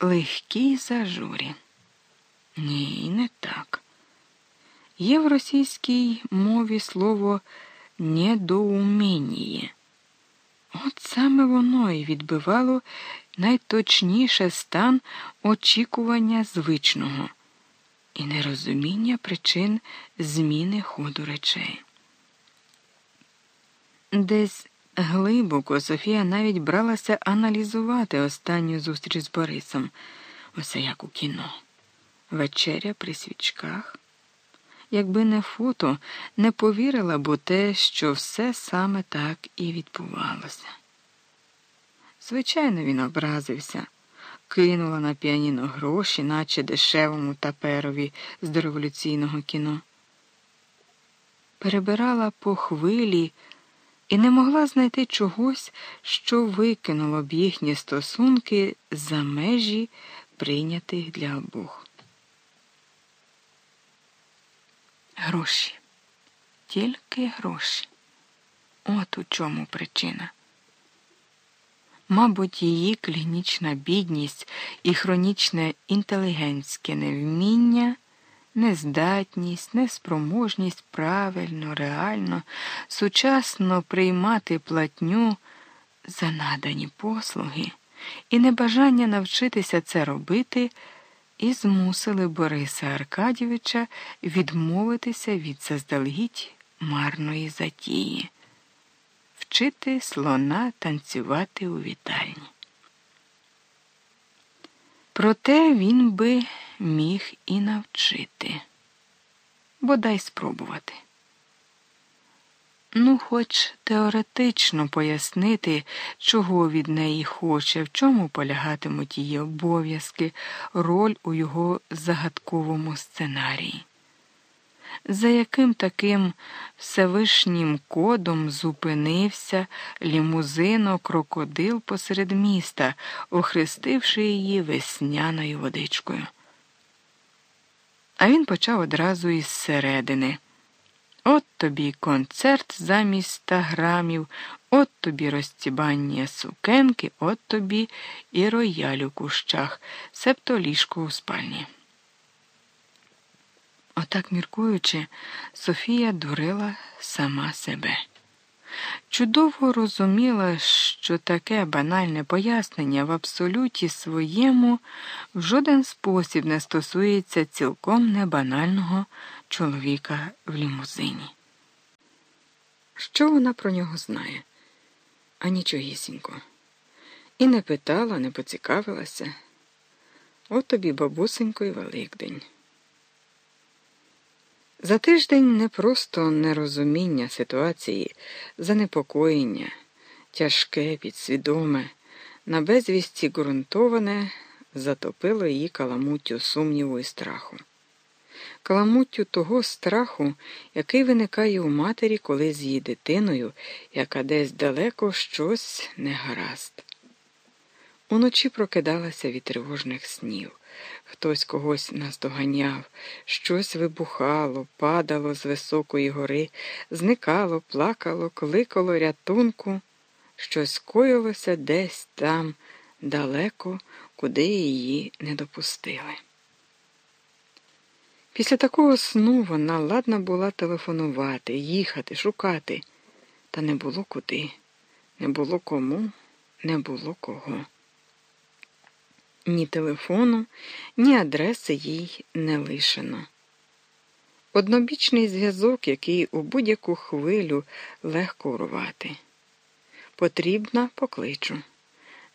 легкій зажурі. Ні, не так. Є в російській мові слово недоуміння. От саме воно і відбивало найточніше стан очікування звичного і нерозуміння причин зміни ходу речей. Десь глибоко Софія навіть бралася аналізувати останню зустріч з Борисом, усе як у кіно, вечеря при свічках. Якби не фото, не повірила б у те, що все саме так і відбувалося. Звичайно, він образився, кинула на піаніно гроші, наче дешевому таперові з дореволюційного кіно. Перебирала по хвилі і не могла знайти чогось, що викинуло б їхні стосунки за межі прийнятих для обох. Гроші, тільки гроші. От у чому причина. Мабуть, її клінічна бідність і хронічне інтелігентське невміння, нездатність, неспроможність правильно, реально, сучасно приймати платню за надані послуги і небажання навчитися це робити і змусили Бориса Аркадійовича відмовитися від заздалегідь марної затії, вчити слона танцювати у вітальні. Проте він би міг і навчити, бодай спробувати. Ну, хоч теоретично пояснити, чого від неї хоче, в чому полягатимуть її обов'язки, роль у його загадковому сценарії. За яким таким Всевишнім кодом зупинився лімузино крокодил посеред міста, охрестивши її весняною водичкою. А він почав одразу із середини. От тобі концерт замість ста грамів, от тобі розцібання сукенки, от тобі і рояль у кущах, себто ліжко у спальні. Отак міркуючи, Софія дурила сама себе. Чудово розуміла, що таке банальне пояснення в абсолюті своєму в жоден спосіб не стосується цілком небанального чоловіка в лімузині. Що вона про нього знає? А нічогісінько. І не питала, не поцікавилася. От тобі, бабусенько, і Великдень. За тиждень не просто нерозуміння ситуації, занепокоєння, тяжке, підсвідоме, на безвісті ґрунтоване затопило її каламуттю сумніву і страху. Каламуттю того страху, який виникає у матері, коли з її дитиною, яка десь далеко щось не гаразд. Уночі прокидалася від тривожних снів. Хтось когось наздоганяв, щось вибухало, падало з високої гори, зникало, плакало, кликало рятунку, щось коїлося десь там, далеко, куди її не допустили. Після такого сну вона ладна була телефонувати, їхати, шукати, та не було куди, не було кому, не було кого. Ні телефону, ні адреси їй не лишено. Однобічний зв'язок, який у будь-яку хвилю легко урвати. Потрібна покличу.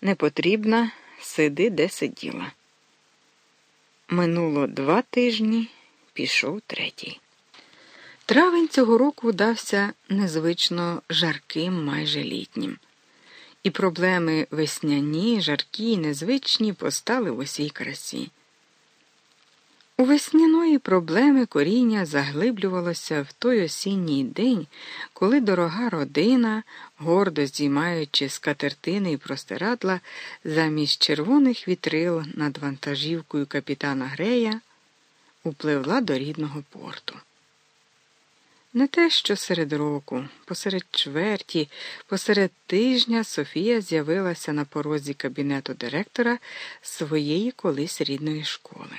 Не потрібна сиди, де сиділа. Минуло два тижні, пішов третій. Травень цього року дався незвично жарким, майже літнім і проблеми весняні, жаркі, незвичні постали в усій красі. У весняної проблеми коріння заглиблювалося в той осінній день, коли дорога родина, гордо здіймаючи скатертини і простирадла, замість червоних вітрил над вантажівкою капітана Грея, упливла до рідного порту. Не те, що серед року, посеред чверті, посеред тижня Софія з'явилася на порозі кабінету директора своєї колись рідної школи.